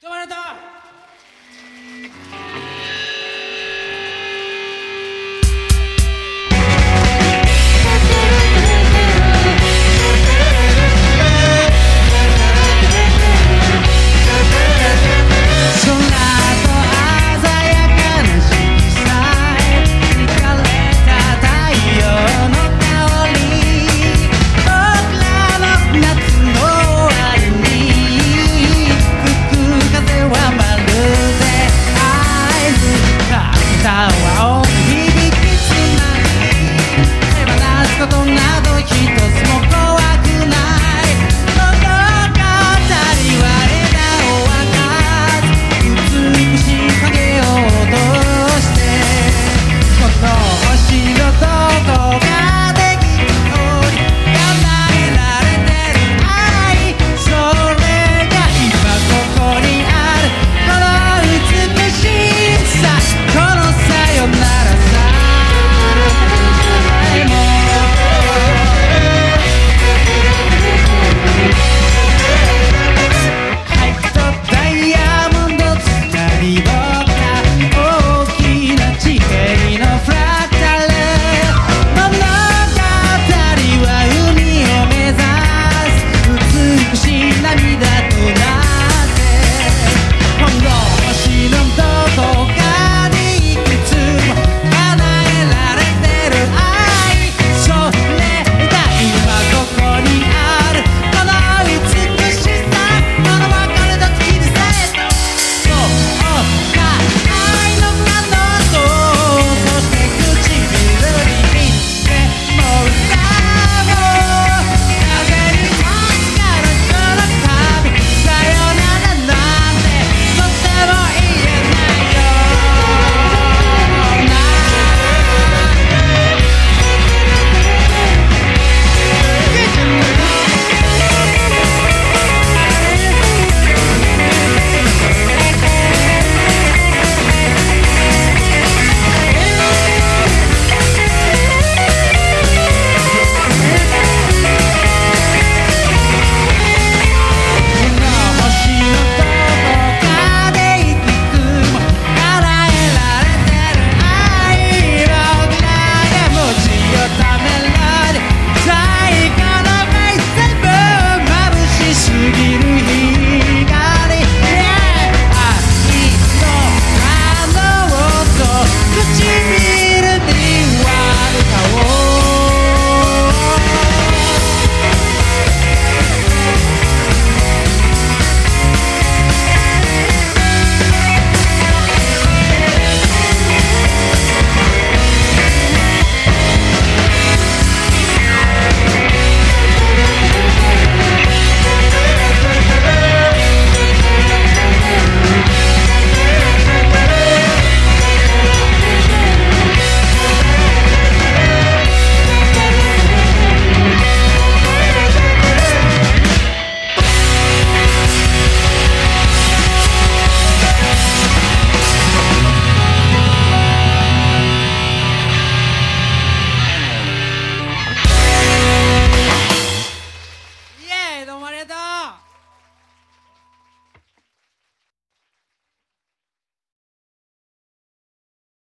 Come on,